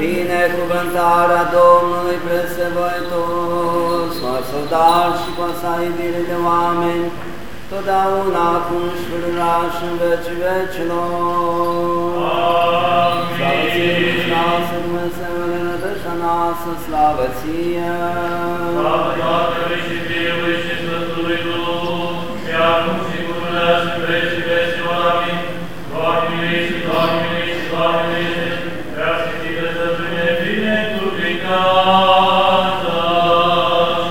Binecuvântarea Domnului presăvător, sfăsădar și cu sa iubire de oameni, totdeauna acum și până și în veci vecilor. Amin. Slavă ție, Hristos, Dumnezeule, nădășa noastră, slavă ție. Slavă Tatălui și Fiului și Sfântului Duh, și acum și până și în veci vecilor. Amin. Doamne, și Doamne, și Doamne, prea sfințită să fie binecuvântată.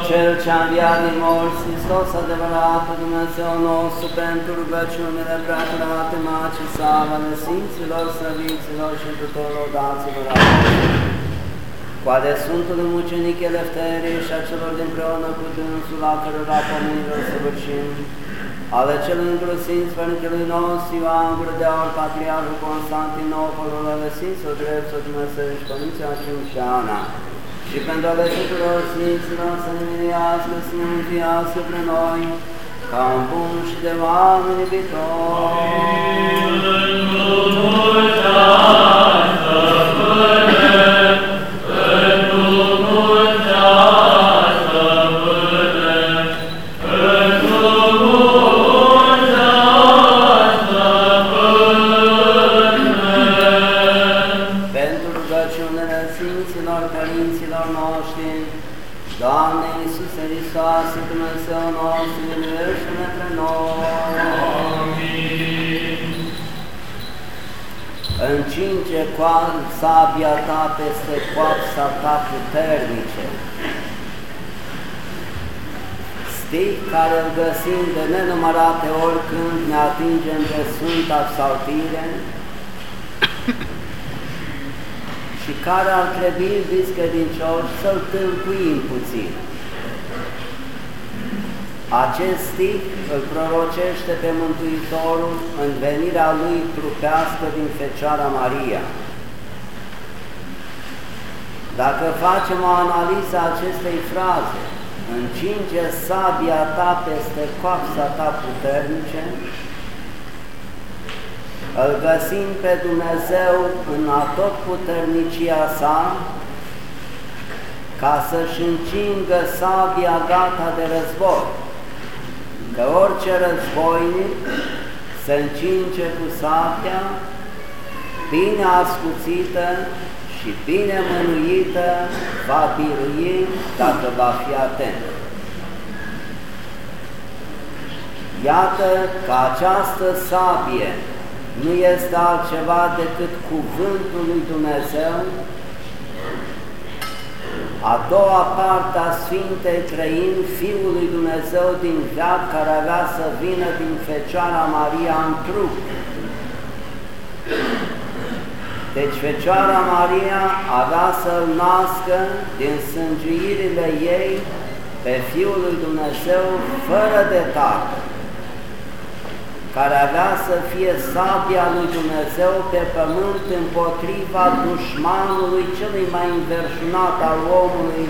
Cel ce-a înviat din morți, Hristos adevăratul Dumnezeu nostru, pentru rugăciunile prea curate, Macii, slavă Sfinților, Săviților și tuturor daților apostoli. Cu ale Sfântului Mucenic Elefterie și a celor din preună cu dânsul, la cărora pomenilor săvârșim, ale celui îngrosit Părintelui nostru Ioan Gură de Aur, Patriarhul Constantinopolul, ale Sfinților Dreptul Dumnezeu și Părinția Ciunșana, și pentru ale tuturor Sfinților să ne mirească, să ne mântuiască pre noi, ca un bun și de oameni iubitori. pentru îl găsim de nenumărate ori când ne atingem de Sfânta Psaltire, și care ar trebui, iubiți credincioși, să-l tâlcuim puțin. Acest stih îl prorocește pe Mântuitorul în venirea lui trupească din Fecioara Maria. Dacă facem o analiză a acestei fraze, încinge sabia ta peste coapsa ta puternice, îl găsim pe Dumnezeu în atotputernicia sa, ca să-și încingă sabia gata de război, că orice războinic se încinge cu sabia bine ascuțită și bine mânuită va birui dacă va fi atent. Iată că această sabie nu este altceva decât cuvântul lui Dumnezeu, a doua parte a Sfintei Trăim, Fiul lui Dumnezeu din veac, care avea să vină din Fecioara Maria în trup. Deci Fecioara Maria avea să-L nască din sângiuirile ei pe Fiul lui Dumnezeu fără de Tatăl care avea să fie sabia lui Dumnezeu pe pământ împotriva dușmanului celui mai înverșunat al omului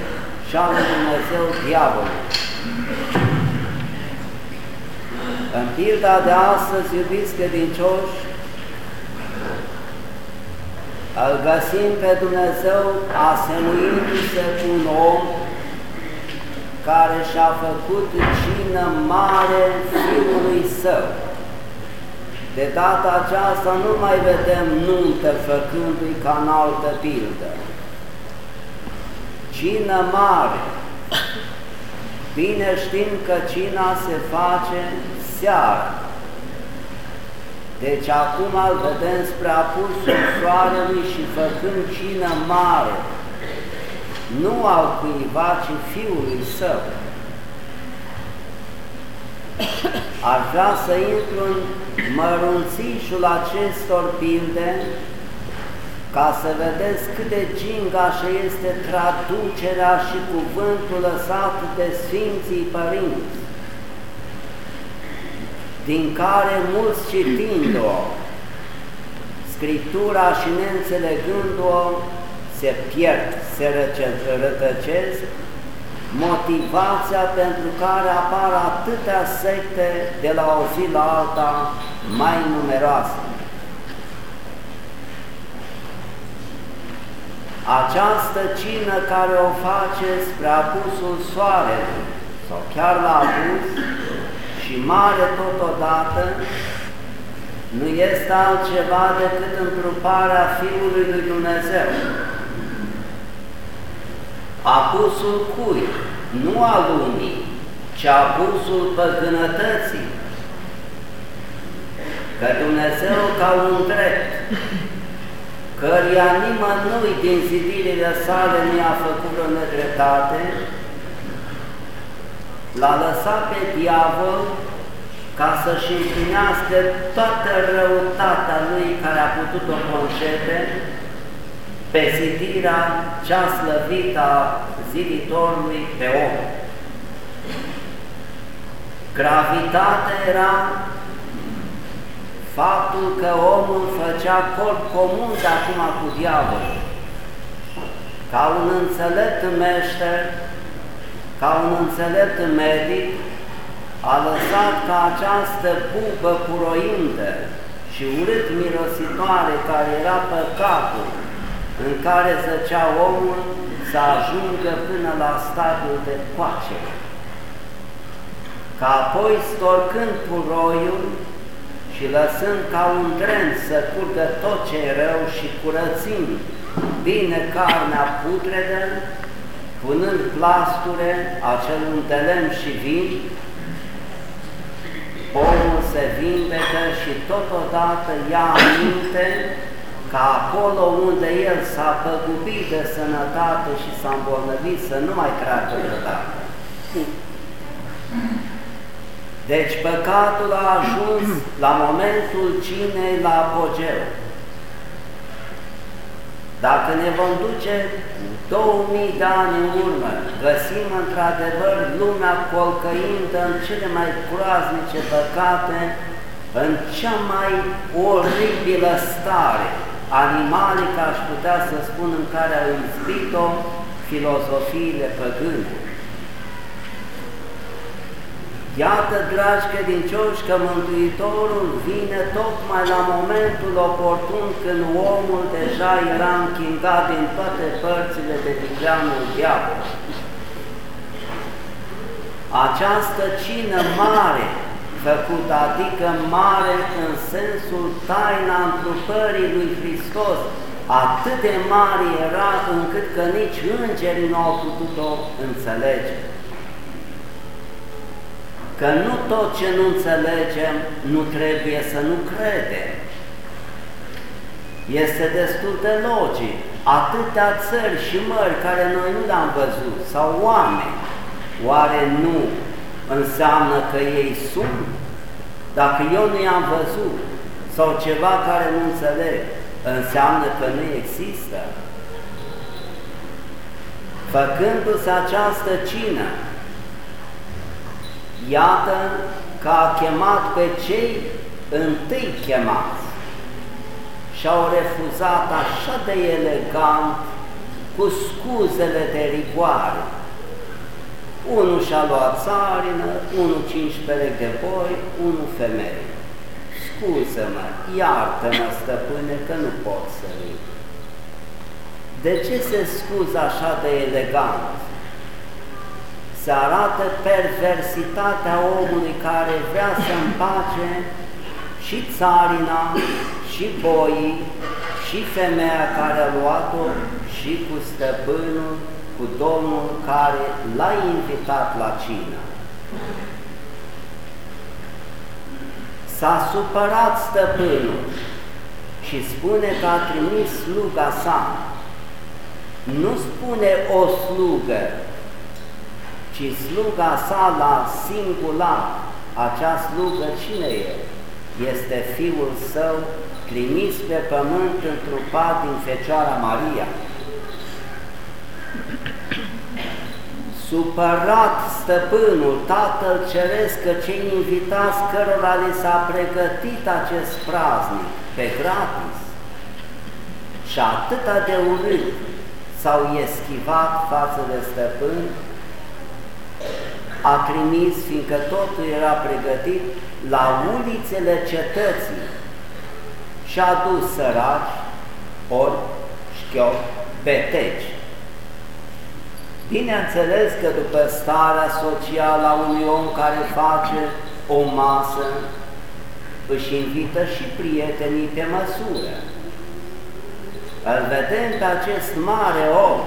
și al lui Dumnezeu, diavolul. În pilda de astăzi, iubiți credincioși, îl găsim pe Dumnezeu asemuindu-se cu un om care și-a făcut cină mare Fiului Său. De data aceasta nu mai vedem nuntă făcându-i ca în altă pildă. Cină mare. Bine știm că cina se face seara. Deci acum îl vedem spre apusul soarelui și făcând cină mare, nu al cuiva, ci fiului său. Aș vrea să intru în mărunțișul acestor pilde ca să vedeți cât de gingașă este traducerea și cuvântul lăsat de Sfinții Părinți, din care mulți citind-o, Scriptura și neînțelegând-o, se pierd, se rătăcesc, motivația pentru care apar atâtea secte de la o zi la alta mai numeroase. această cină care o face spre apusul soarelui, sau chiar la apus, și mare totodată, nu este altceva decât întruparea Fiului lui Dumnezeu. Apusul cui? Nu al lumii, ci apusul păgânătății. Că Dumnezeu ca un drept, căruia nimănui din zidile sale nu i-a făcut o nedreptate, l-a lăsat pe diavol ca să-și împlinească toată răutatea lui care a putut-o concepe pe zidirea cea slăvită a ziditorului pe om. Gravitatea era faptul că omul făcea corp comun de acum cu diavolul. Ca un înțelept meșter, ca un înțelept medic, a lăsat ca această bubă purointă și urât mirositoare care era păcatul în care zăcea omul să ajungă până la stadiul de coace. Ca apoi, storcând puroiul și lăsând ca un dren să curgă tot ce e rău și curățind bine carnea putredă, punând plasture, acel untelem și vin, omul se vindecă și totodată ia aminte ca acolo unde el s-a păgubit de sănătate și s-a îmbolnăvit să nu mai treacă vreodată. Deci păcatul a ajuns la momentul cinei la apogeu. Dacă ne vom duce 2000 de ani în urmă, găsim într-adevăr lumea colcăind în cele mai groaznice păcate, în cea mai oribilă stare, animalică, aș putea să spun, în care au izbit-o filozofiile păgâne. Iată, dragi credincioși, că Mântuitorul vine tocmai la momentul oportun când omul deja era închingat din toate părțile de vicleanul diavol. Această cină mare făcută, adică mare în sensul taina întrupării lui Hristos, atât de mare era încât că nici îngerii nu au putut-o înțelege că nu tot ce nu înțelegem nu trebuie să nu credem. Este destul de logic. Atâtea țări și mări care noi nu le-am văzut, sau oameni, oare nu înseamnă că ei sunt? Dacă eu nu i-am văzut, sau ceva care nu înțeleg, înseamnă că nu există. Făcându-se această cină, Iată că a chemat pe cei întâi chemați și au refuzat așa de elegant, cu scuzele de rigoare. Unul și-a luat țarină, unul cinci perechi de boi, unul femei. Scuză-mă, iartă-mă, stăpâne, că nu pot să ric. De ce se scuză așa de elegant? se arată perversitatea omului care vrea să împace și țarina, și boii, și femeia care a luat-o, și cu stăpânul, cu Domnul care l-a invitat la cină. S-a supărat stăpânul și spune că a trimis sluga sa. Nu spune o slugă, ci sluga sa la singular, acea slugă cine e? Este Fiul Său trimis pe pământ întrupat din Fecioara Maria. Supărat stăpânul, Tatăl Ceresc, că cei invitați cărora li s-a pregătit acest praznic pe gratis și atâta de urât s-au eschivat față de stăpân, a trimis, fiindcă totul era pregătit, la ulițele cetății și a dus săraci, ori șchiop, beteci. Bineînțeles că după starea socială a unui om care face o masă, își invită și prietenii pe măsură. Îl vedem pe acest mare om,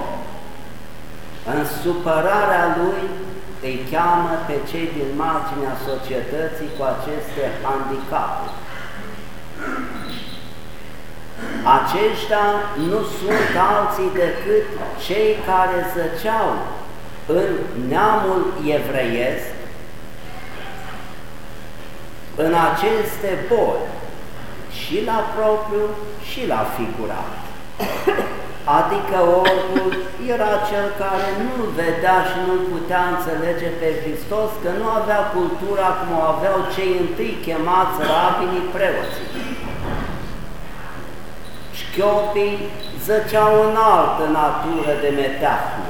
în supărarea lui îi cheamă pe cei din marginea societății cu aceste handicapuri. Aceștia nu sunt alții decât cei care zăceau în neamul evreiesc, în aceste boli, și la propriu și la figurat. Adică oricul era cel care nu vedea și nu putea înțelege pe Hristos, că nu avea cultura cum o aveau cei întâi chemați rabinii preoții. Șchiopii zăceau în altă natură de meteahnă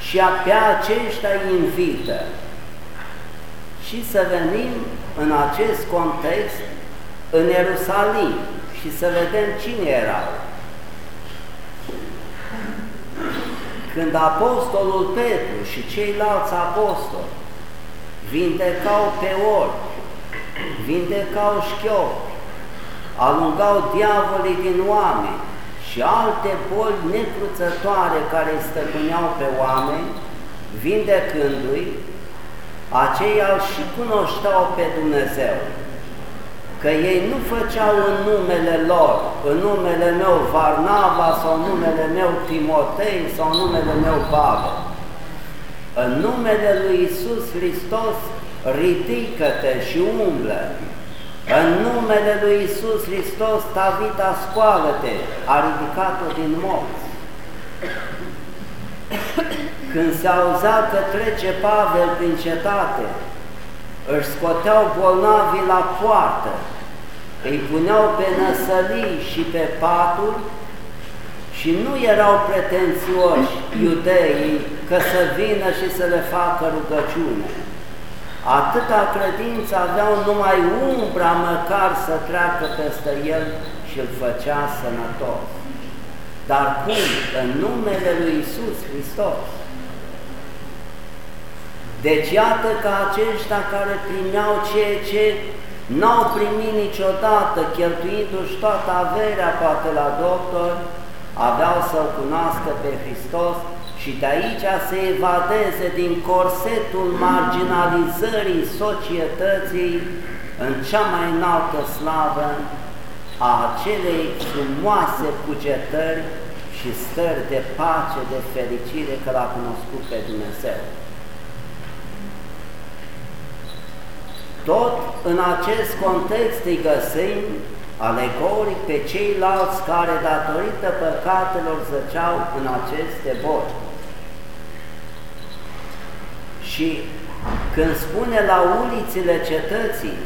și pe aceștia îi invită și să venim în acest context în Ierusalim și să vedem cine erau. Când apostolul Petru și ceilalți apostoli vindecau pe ori, vindecau șchiopi, alungau diavolii din oameni și alte boli necruțătoare care stăpâneau pe oameni, vindecându-i, aceia îl și cunoșteau pe Dumnezeu, că ei nu făceau în numele lor, în numele meu Varnava sau în numele meu Timotei sau în numele meu Pavel. În numele lui Isus Hristos ridică-te și umblă. În numele lui Isus Hristos, Tavita, scoală-te, a ridicat-o din morți. Când se auzea că trece Pavel prin cetate, își scoteau bolnavii la poartă, îi puneau pe năsălii și pe paturi și nu erau pretențioși iudeii că să vină și să le facă rugăciune. Atâta credință aveau numai umbra măcar să treacă peste el și îl făcea sănătos. Dar cum? În numele lui Isus Hristos. Deci iată că aceștia care primeau ceea ce n-au primit niciodată, cheltuindu-și toată averea poate la doctor, aveau să-L cunoască pe Hristos și de aici să evadeze din corsetul marginalizării societății în cea mai înaltă slavă a acelei frumoase cugetări și stări de pace, de fericire că l-a cunoscut pe Dumnezeu. Tot în acest context îi găsim alegoric pe ceilalți care datorită păcatelor zăceau în aceste boli. Și când spune la ulițile cetății,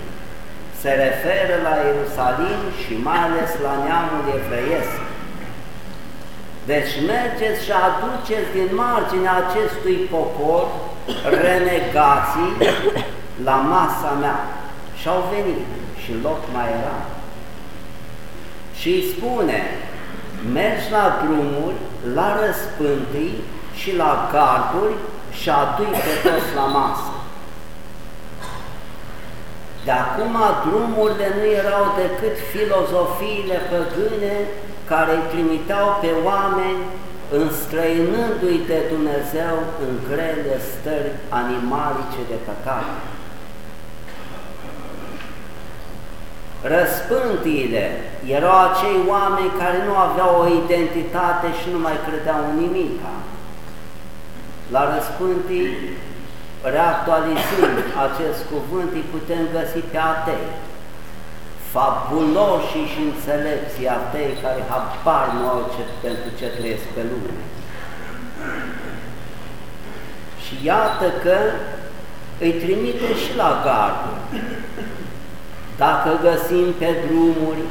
se referă la Ierusalim și mai ales la neamul evreiesc. Deci mergeți și aduceți din marginea acestui popor renegații la masa mea. Și au venit și loc mai era. Și îi spune, mergi la drumuri, la răspântii și la garduri și adui pe toți la masă. De acum drumurile nu erau decât filozofiile păgâne care îi trimiteau pe oameni înstrăinându-i de Dumnezeu în grele stări animalice de păcat. Răspântiile erau acei oameni care nu aveau o identitate și nu mai credeau în nimica. La răspântii, reactualizând acest cuvânt, îi putem găsi pe atei, fabuloși și înțelepții atei care habar nu au ce, pentru ce trăiesc pe lume. Și iată că îi trimite și la gardul dacă găsim pe drumuri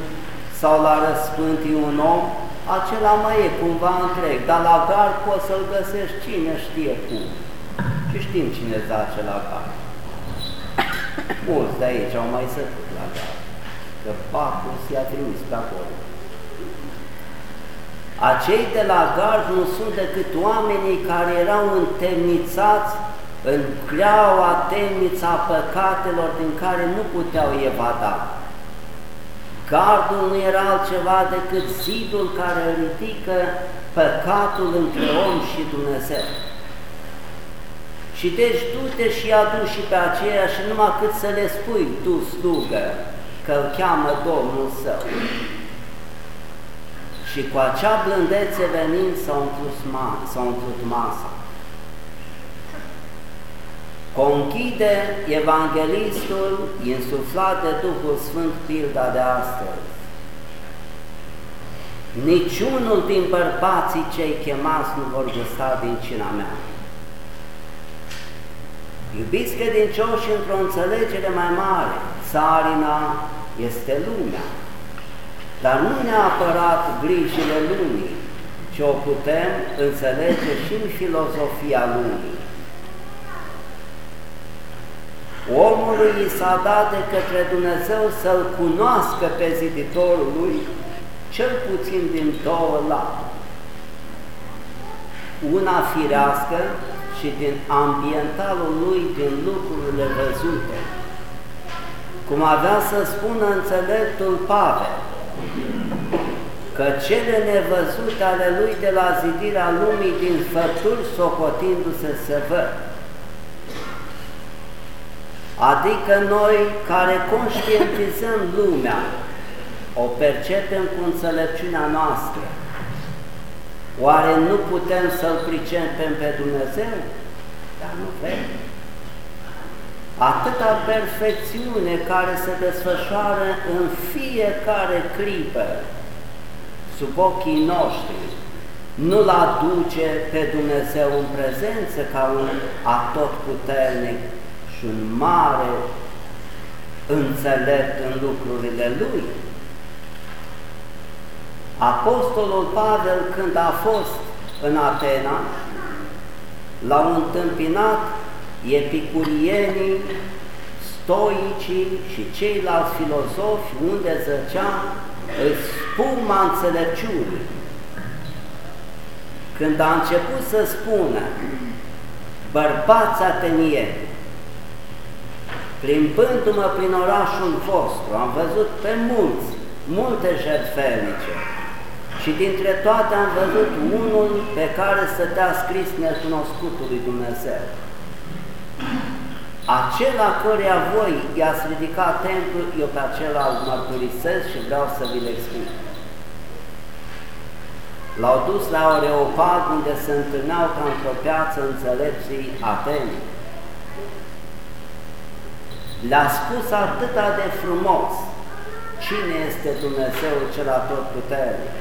sau la răspântii un om, acela mai e cumva întreg, dar la gard poți să-l găsești cine știe cum. Și știm cine zace la gard. Mulți de aici au mai săcut la gard, că Bacchus i-a trimis pe acolo. Acei de la gard nu sunt decât oamenii care erau întemnițați în greaua temnița păcatelor din care nu puteau evada. Gardul nu era altceva decât zidul care ridică păcatul între om și Dumnezeu. Și deci du-te și adu și pe aceea și numai cât să le spui, tu slugă, că îl cheamă Domnul său. Și cu acea blândețe venind s-a umplut, s-a umplut masa. Conchide evanghelistul insuflat de Duhul Sfânt pilda de astăzi. Niciunul din bărbații cei chemați nu vor gusta din cina mea. Iubiți credincioși într-o înțelegere mai mare, țarina este lumea, dar nu neapărat grijile lumii, ci o putem înțelege și în filozofia lumii. Omului i s-a dat de către Dumnezeu să-L cunoască pe ziditorul lui, cel puțin din două late. Una firească și din ambientalul lui, din lucrurile văzute. Cum avea să spună înțeleptul Pavel, că cele nevăzute ale lui de la zidirea lumii din făpturi socotindu-se se văd. Adică noi care conștientizăm lumea, o percepem cu înțelepciunea noastră, Oare nu putem să-L pricepem pe Dumnezeu? Dar nu vrem. Atâta perfecțiune care se desfășoară în fiecare clipă sub ochii noștri, nu-L aduce pe Dumnezeu în prezență ca un atotputernic și un mare înțelept în lucrurile Lui, Apostolul Pavel, când a fost în Atena, l-au întâmpinat epicurienii, stoicii și ceilalți filozofi unde zăcea spuma înțelepciunii. Când a început să spună, bărbați atenieni, plimbându-mă prin orașul vostru, am văzut pe mulți, multe jertfelnice, și dintre toate am văzut unul pe care stătea scris necunoscutul lui Dumnezeu. Acela căreia voi i-ați ridicat templul, eu pe acela îl mărturisesc și vreau să vi-l explic. L-au dus la Oreopag unde se întâlneau ca într-o piață înțelepții Atenii. Le-a spus atâta de frumos cine este Dumnezeu cel atotputernic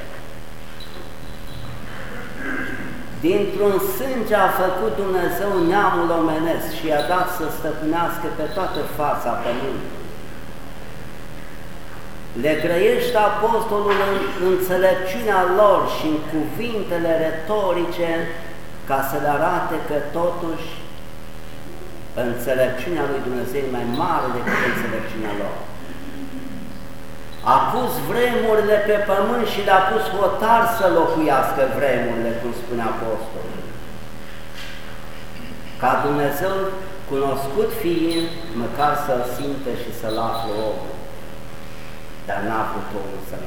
Dintr-un sânge a făcut Dumnezeu neamul omenesc și i-a dat să stăpânească pe toată fața pământului. Le grăiește apostolul în înțelepciunea lor și în cuvintele retorice ca să le arate că totuși înțelepciunea lui Dumnezeu e mai mare decât înțelepciunea lor a pus vremurile pe pământ și le-a pus hotar să locuiască vremurile, cum spune Apostolul. Ca Dumnezeu, cunoscut fiind, măcar să-l simte și să-l afle omul. Dar n-a putut omul să-l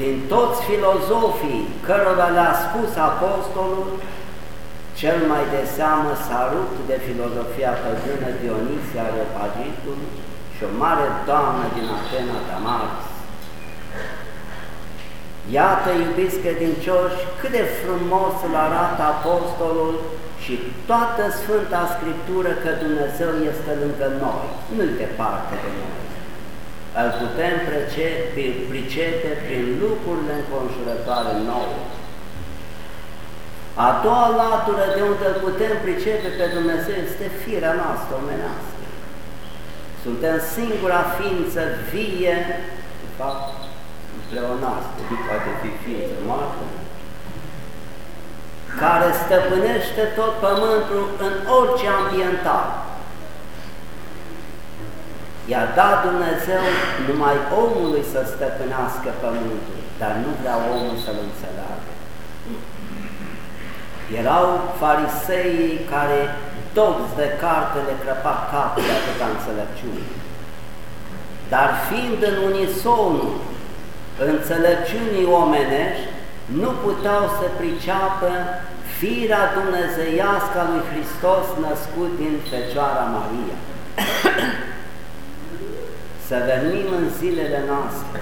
Din toți filozofii cărora le-a spus Apostolul, cel mai de seamă s-a rupt de filozofia păgână Dionisia Areopagitului, și o mare doamnă din Atena, Damaris. Iată, iubiți credincioși, cât de frumos îl arată Apostolul și toată Sfânta Scriptură că Dumnezeu este lângă noi, nu-i departe de noi. Îl putem pricepe prin lucrurile înconjurătoare nouă. A doua latură de unde îl putem pricepe pe Dumnezeu este firea noastră omenească. Suntem singura ființă vie, de fapt, pleonastă, nu poate fi ființă moartă, care stăpânește tot pământul în orice ambiental. I-a dat Dumnezeu numai omului să stăpânească pământul, dar nu vrea omul să-l înțeleagă. Erau farisei care dobți de carte le crăpa capul de atâta înțelepciune. Dar fiind în unisonul înțelepciunii omenești, nu puteau să priceapă firea dumnezeiască a lui Hristos născut din Fecioara Maria. să venim în zilele noastre.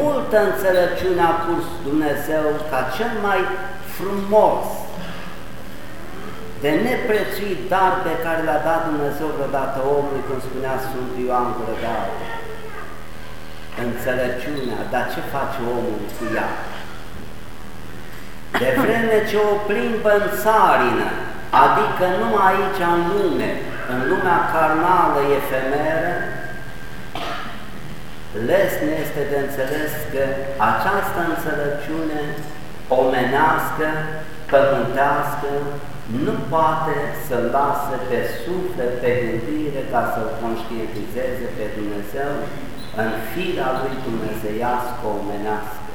Multă înțelepciune a pus Dumnezeu ca cel mai frumos, de neprețuit dar pe care l-a dat Dumnezeu vreodată omului, cum spunea Sfântul Ioan Gură Înțelepciunea, dar ce face omul cu ea? De vreme ce o plimbă în țarină, adică numai aici în lume, în lumea carnală efemeră, lesne este de înțeles că această înțelepciune omenească, pământească, nu poate să lasă pe suflet, pe gândire, ca să-L conștientizeze pe Dumnezeu în firea Lui dumnezeiască omenească.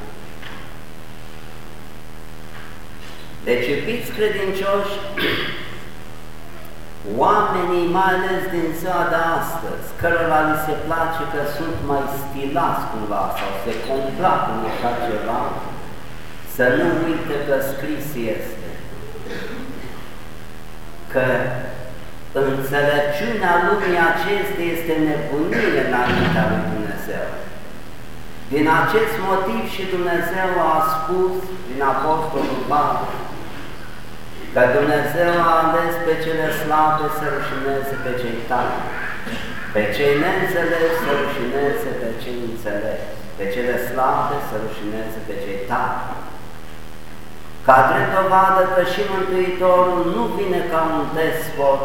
Deci, iubiți credincioși, oamenii, mai ales din ziua de astăzi, cărora li se place că sunt mai stilați cumva sau se complac în așa ceva, să nu uite că scris este că înțelepciunea lumii acestei este nebunie înaintea lui Dumnezeu. Din acest motiv și Dumnezeu a spus din Apostolul Pavel că Dumnezeu a ales pe cele slabe să rușineze pe cei tari, pe cei neînțelepți să rușineze pe cei înțelepți, pe cele slabe să rușineze pe cei tari. Ca drept dovadă că și Mântuitorul nu vine ca un despot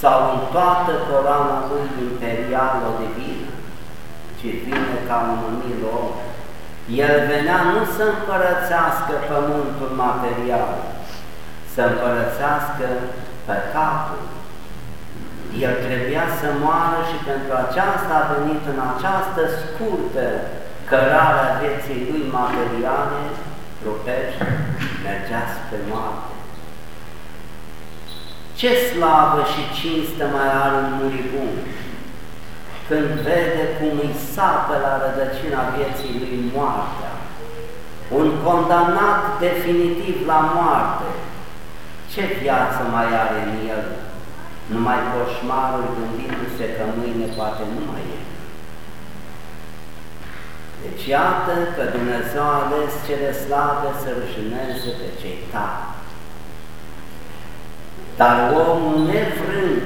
sau în toată coroana lui imperială divină, ci vine ca un umil om. El venea nu să împărățească pământul material, să împărățească păcatul. El trebuia să moară și pentru aceasta a venit în această scurtă cărare a vieții lui materiale, rupești, mergea spre moarte. Ce slavă și cinste mai are un muribund când vede cum îi sapă la rădăcina vieții lui moartea, un condamnat definitiv la moarte, ce viață mai are în el? Numai coșmarul gândindu-se că mâine poate nu mai e. Deci iată că Dumnezeu a ales cele slabe să rușineze pe cei tari. Dar omul nevrând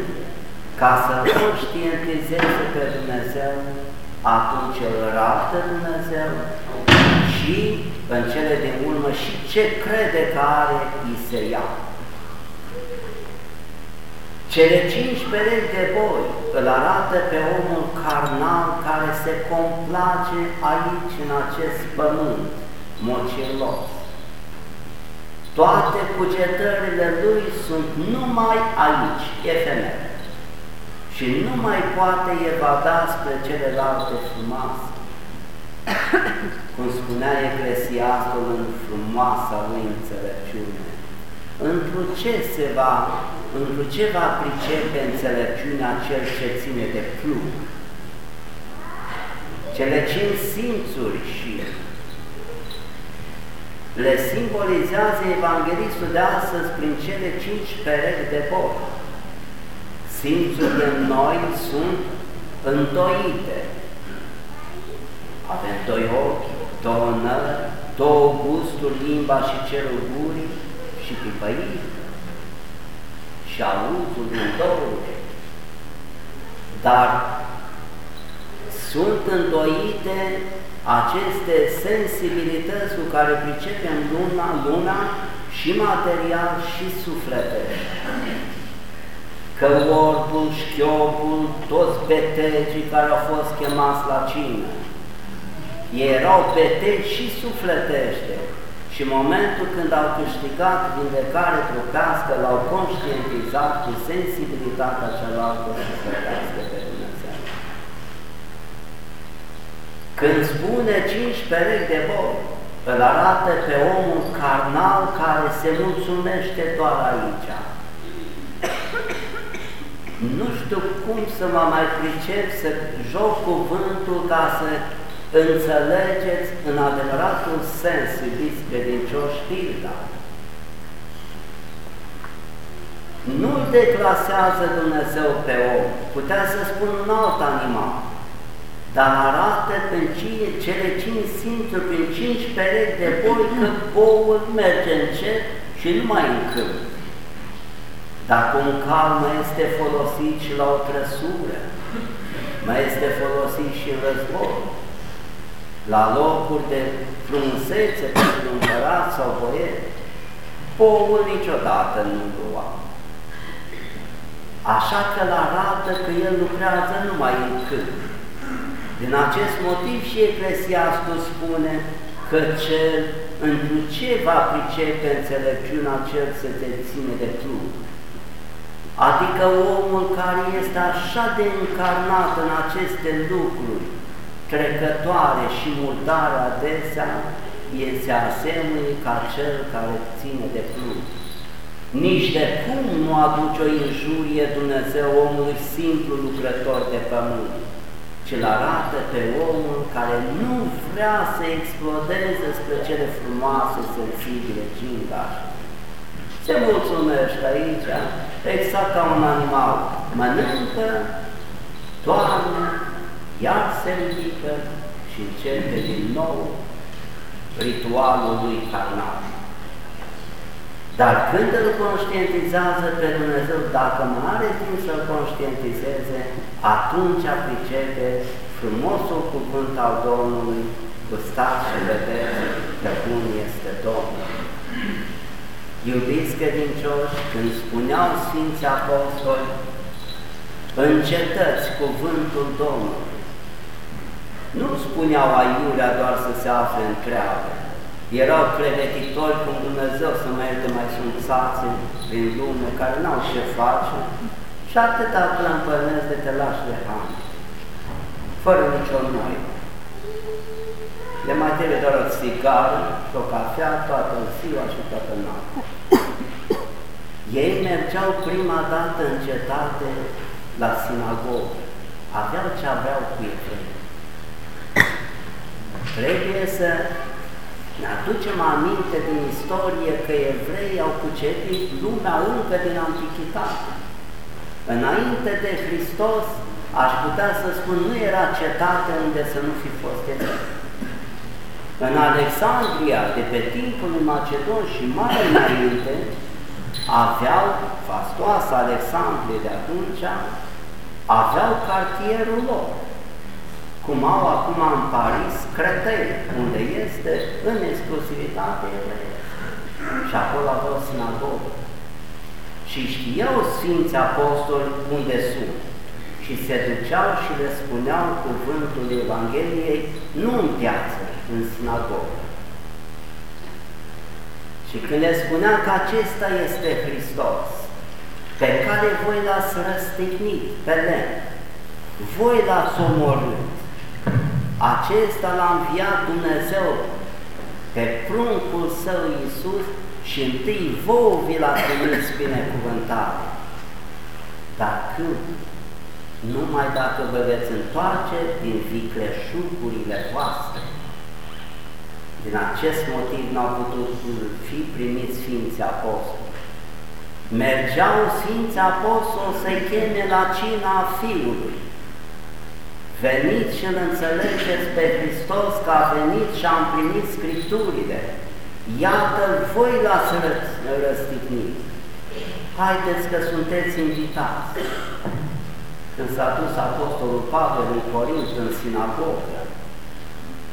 ca să conștientizeze pe Dumnezeu, atunci îl rată Dumnezeu și în cele din urmă și ce crede că are, îi se ia. Cele cinci perechi de boi îl arată pe omul carnal care se complace aici, în acest pământ mocilos. Toate cugetările lui sunt numai aici, efemere. Și nu mai poate evada spre celelalte frumoase. Cum spunea Eclesiastul în frumoasa lui înțelepciune. Într-o ce se va într ce va pricepe înțelepciunea cel ce ține de plug? Cele cinci simțuri și le simbolizează Evanghelistul de astăzi prin cele cinci perechi de bot. Simțurile noi sunt întoite. Avem doi ochi, două nări, două gusturi, limba și cerul gurii și pipăiri și auzul din două Dar sunt îndoite aceste sensibilități cu care pricepem luna, luna și material și sufletești. Că orbul, șchiopul, toți betecii care au fost chemați la cină, erau beteci și sufletește, și în momentul când au câștigat vindecare trupească, l-au conștientizat cu sensibilitatea cealaltă să plătească pe Dumnezeu. Când spune cinci perechi de boli, îl arată pe omul carnal care se mulțumește doar aici. Nu știu cum să mă mai pricep să joc cuvântul ca să înțelegeți în adevăratul sens, iubiți credincioși, pilda. Nu-l declasează Dumnezeu pe om, putea să spun un alt animal, dar arată prin cele cinci simțuri, prin cinci perechi de boi, că boul merge încet și nu mai încânt. Dacă un cal mai este folosit și la o trăsură, mai este folosit și în război, la locuri de frumusețe pentru împărat sau boier, boul niciodată nu lua. Așa că îl arată că el lucrează numai în câmp. Din acest motiv și Eclesiastul spune că cel întru ce va pricepe înțelepciunea cel să te ține de club. Adică omul care este așa de încarnat în aceste lucruri, trecătoare și murdare adesea, este asemenea ca cel care ține de club. Nici de cum nu aduce o injurie Dumnezeu omului simplu lucrător de pământ, ci îl arată pe omul care nu vrea să explodeze spre cele frumoase, sensibile, gingașe. Se mulțumește aici, exact ca un animal, mănâncă, toarnă, iar se ridică și începe din nou ritualul lui carnal. Dar când îl conștientizează pe Dumnezeu, dacă nu are timp să-l conștientizeze, atunci pricepe frumosul cuvânt al Domnului, gustați și vedeți că bun este Domnul. Iubiți credincioși, când spuneau Sfinții Apostoli, încetăți cuvântul Domnului, nu spuneau aiurea doar să se afle în treabă, erau clevetitori cum Dumnezeu să mă ierte mai sunt sați prin lume care n-au ce face și atâta plămpănesc de te lași de ham, fără nicio noi. Le mai trebuie doar o țigară și o cafea toată ziua și toată noaptea. Ei mergeau prima dată în cetate la sinagogă, aveau ce aveau cu evrei. Trebuie să ne aducem aminte din istorie că evreii au cucerit lumea încă din Antichitate. Înainte de Hristos, aș putea să spun, nu era cetate unde să nu fi fost evrei. În Alexandria, de pe timpul lui Macedon și mai înainte, aveau, fastoasa Alexandrie de atunci, aveau cartierul lor cum au acum în Paris Cretei, unde este în exclusivitate evreie. Și acolo aveau sinagogă. Și știau Sfinții Apostoli unde sunt. Și se duceau și le spuneau cuvântul Evangheliei, nu în piață, în sinagogă. Și când le spunea că acesta este Hristos, pe care voi l-ați răstignit pe lemn, voi l-ați omorât, acesta l-a înviat Dumnezeu pe pruncul său Iisus și întâi vouă vi l-a trimis binecuvântare. Dar când? Numai dacă vă veți întoarce din vicleșucurile voastre. Din acest motiv n-au putut fi primiți Sfinții Apostoli. Mergeau Sfinții Apostoli să-i cheme la cina Fiului Veniți și îl înțelegeți pe Hristos că a venit și a împlinit Scripturile. Iată-l voi l-ați răstignit. Haideți că sunteți invitați. Când s-a dus Apostolul Pavel în Corint, în sinagogă,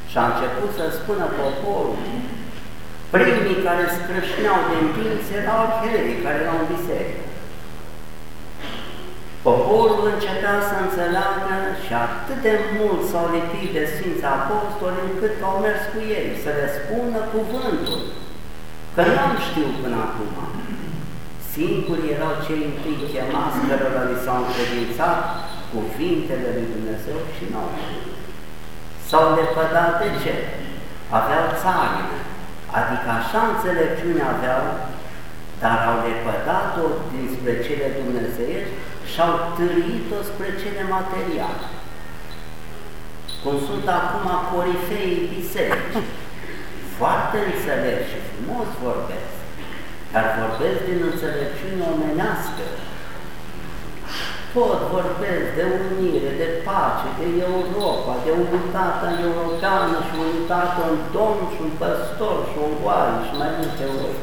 și a început să spună poporul, primii care scrâșneau din dinți erau arherii care erau în biserică. Poporul începea să înțeleagă și atât de mult s-au lipit de Sfinți Apostoli încât au mers cu ei să le spună cuvântul, că n-am știut până acum. Singuri erau cei întâi chemați cărora li s-au încredințat cuvintele lui Dumnezeu și n-au știut. S-au lepădat de ce? Aveau țarină, adică așa înțelepciune aveau, dar au lepădat-o dinspre cele dumnezeiești și au târâit-o spre cele materiale. Cum sunt acum corifeii biserici, foarte înțelepți și frumos vorbesc, dar vorbesc din înțelepciune omenească, tot vorbesc de unire, de pace, de Europa, de unitatea europeană și unitatea în domn și un păstor și un oaie și mai multe ori.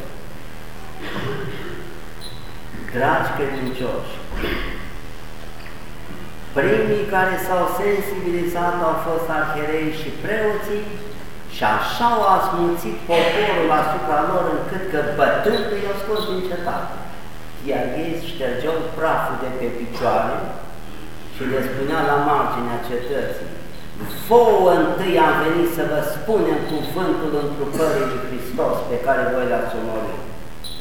Dragi credincioși, primii care s-au sensibilizat au fost arherei și preoții și așa au asmunțit poporul asupra lor încât că bătându-i au scos din cetate iar ei ștergeau praful de pe picioare și le spunea la marginea cetății, Vouă întâi am venit să vă spunem cuvântul întrupării lui Hristos pe care voi l-ați omorit,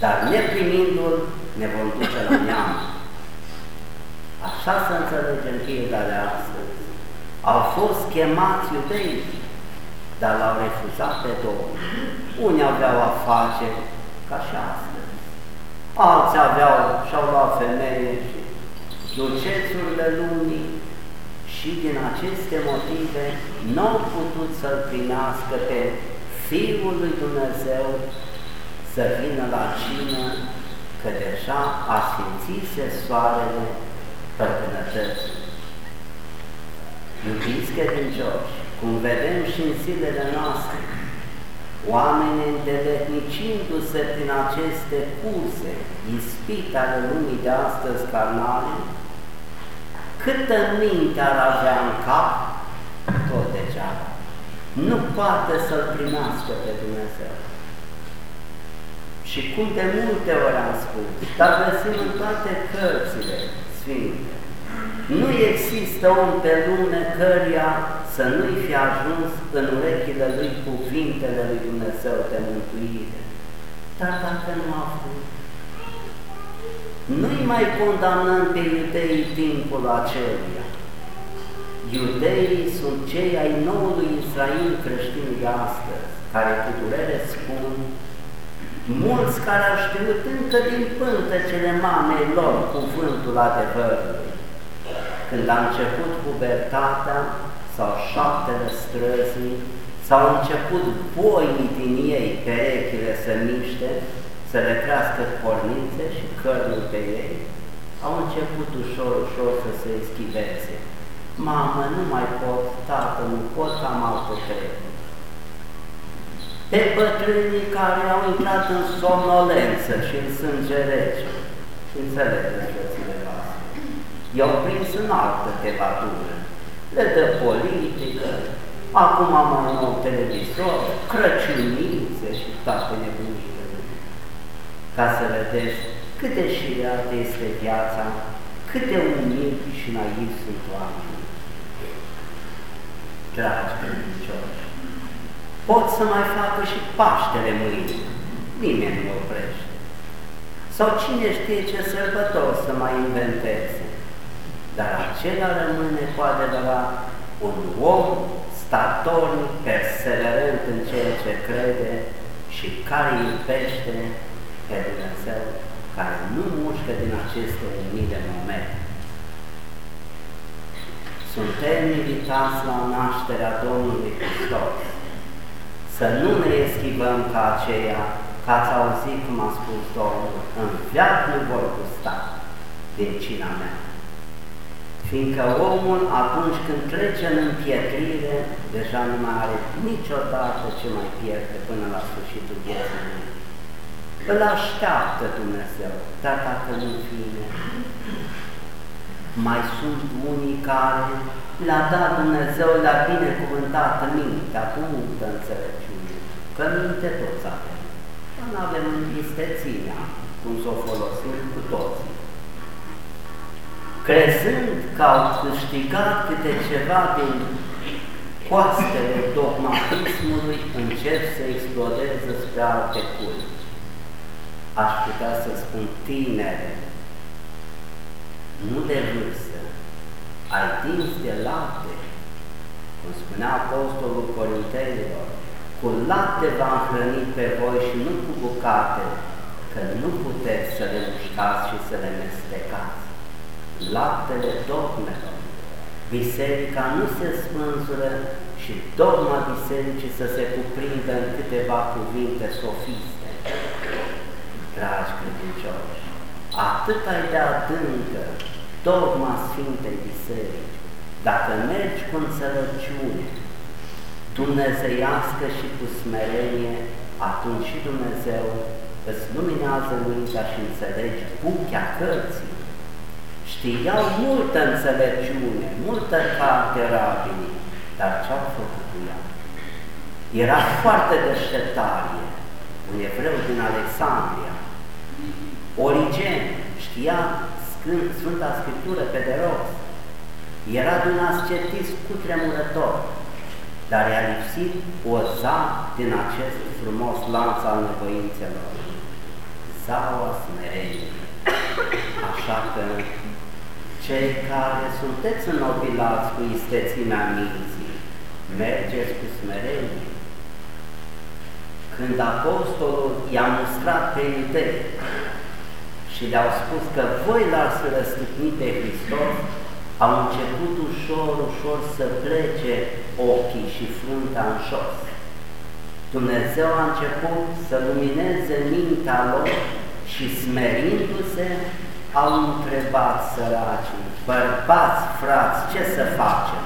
dar neprimindu-l ne vom duce la neam. Așa să înțelegem pilda de astăzi. Au fost chemați iudei, dar l-au refuzat pe Domnul. Unii aveau afaceri, ca și asta alții aveau și-au luat femeie și ducețurile lumii și din aceste motive nu au putut să-L primească pe Fiul lui Dumnezeu să vină la cină, că deja a sfințise soarele pătrânătății. Iubiți credincioși, cum vedem și în zilele noastre, oamenii îndeletnicindu-se prin aceste curse, ispite ale lumii de astăzi carnale, câtă minte ar avea în cap, tot degeaba. Nu poate să-L primească pe Dumnezeu. Și cum de multe ori am spus, dar găsim în toate cărțile sfinte, nu există om pe lume căruia să nu-i fi ajuns în urechile lui cuvintele lui Dumnezeu de mântuire. Dar dacă nu a fost, nu-i mai condamnăm pe iudei timpul aceluia. Iudeii sunt cei ai noului Israel creștin de astăzi, care cu durere spun, mulți care au știut încă din pântecele mamei lor cuvântul adevărului. Când a început pubertatea, sau șaptele străzii, s-au început boii din ei, perechile să miște, să le crească pornițe și cărnul pe ei, au început ușor, ușor să se eschiveze. Mamă, nu mai pot, tată, nu pot, am altă trebuie. Pe bătrânii care au intrat în somnolență și în sânge rece, și înțelegeți, frățile voastre, i-au prins în altă tevatură, le dă politică, acum am mai nou televizor, crăciunițe și toate nebunile. Ca să vedeți cât de șireată este viața, cât de umili și naivi sunt oamenii. Dragi credincioși, pot să mai facă și Paștele mâine, nimeni nu oprește. Sau cine știe ce sărbători să mai inventeze dar acela rămâne cu adevărat un om statornic, perseverent în ceea ce crede și care iubește pe Dumnezeu, care nu mușcă din aceste umile momente. Suntem invitați la nașterea Domnului Hristos, să nu ne eschivăm ca aceea, ca ați auzit cum a spus Domnul, în viață nu vor gusta din cina mea. Fiindcă omul atunci când trece în împietrire, deja nu mai are niciodată ce mai pierde până la sfârșitul vieții Îl așteaptă Dumnezeu, dar dacă nu fine, mai sunt unii care le-a dat Dumnezeu la binecuvântată mintea, cu multă înțelepciune, că minte toți avem. Nu avem isteția, cum să o folosim cu toții crezând că au câștigat câte ceva din coastele dogmatismului, încep să explodeze spre alte culți. Aș putea să spun tinere, nu de vârstă, ai dinți de lapte, cum spunea Apostolul Corintenilor, cu lapte v-am hrănit pe voi și nu cu bucate, că nu puteți să le mușcați și să le mestecați. Laptele dogmelor. Biserica nu se spânzură și dogma bisericii să se cuprindă în câteva cuvinte sofiste. Dragi credincioși, atât ai de adâncă dogma Sfintei Biserici, dacă mergi cu înțelepciune, dumnezeiască și cu smerenie, atunci și Dumnezeu îți luminează mintea și înțelegi buchea cărții. Știau multă înțelepciune, multă carte rabinii, dar ce-au făcut cu ea? Era foarte deșteptarie, un evreu din Alexandria. Origen știa Sfânta Scriptură pe de rost. Era de un ascetism cu tremurător, dar i-a lipsit o za din acest frumos lanț al nevoințelor. Zaua smerenie. Așa că cei care sunteți înnobilați cu istețimea minții, mergeți cu smerenie. Când apostolul i-a mustrat pe idei și le-au spus că voi l-ați răstignit pe Hristos, au început ușor, ușor să plece ochii și fruntea în jos. Dumnezeu a început să lumineze mintea lor și smerindu-se au întrebat săracii, bărbați, frați, ce să facem?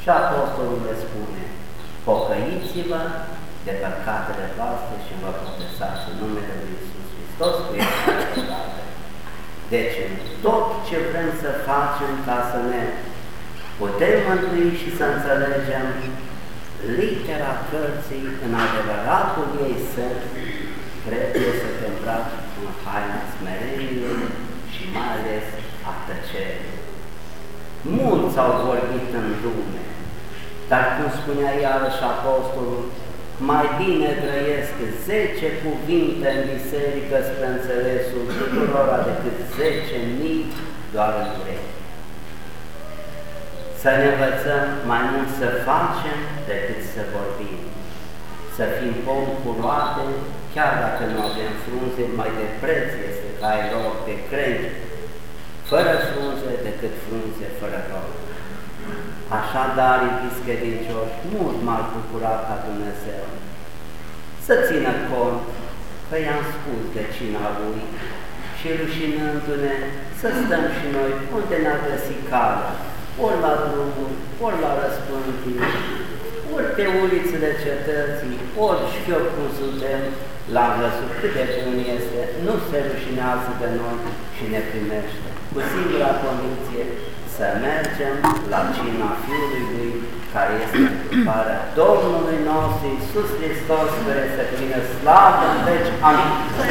Și apostolul le spune, pocăiți-vă de păcatele voastre și vă botezați în numele Lui Iisus Hristos cu Deci, tot ce vrem să facem ca să ne putem mântui și să înțelegem litera cărții în adevăratul ei sens, trebuie să te îmbraci în haina smereniei și mai ales a tăcerii. Mulți au vorbit în lume, dar cum spunea iarăși Apostolul, mai bine trăiesc zece cuvinte în biserică spre înțelesul tuturora decât zece mii doar în urechi. Să ne învățăm mai mult să facem decât să vorbim, să fim pom cu roate, chiar dacă nu avem frunze, mai de preț este ca ai rog de crengi, fără frunze decât frunze fără rog. Așadar, iubiți credincioși, mult m-ar bucura ca Dumnezeu să țină cont că i-am spus de cina Lui și rușinându-ne să stăm și noi unde ne-a găsit calea, ori la drumul, ori la răspântii, ori pe ulițele cetății, ori știu cum suntem, l-am văzut cât de bun este, nu se rușinează de noi și ne primește. Cu singura condiție să mergem la cina Fiului Lui, care este întâmplarea Domnului nostru Iisus Hristos, care să vină slavă în veci. Amin. Să